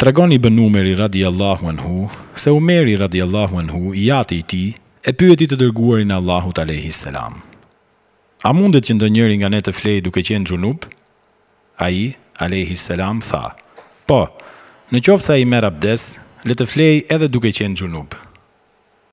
Tregon i bënumeri radiallahu në anhu, se umeri radiallahu anhu, hu, i ati i ti, e pyet i të dërguar i në lehi selam. A mundet që ndë njëri nga ne të flej duke qenë gjunup? A i, a lehi selam, tha, po, në qofë sa i merë abdes, le të flej edhe duke qenë gjunup.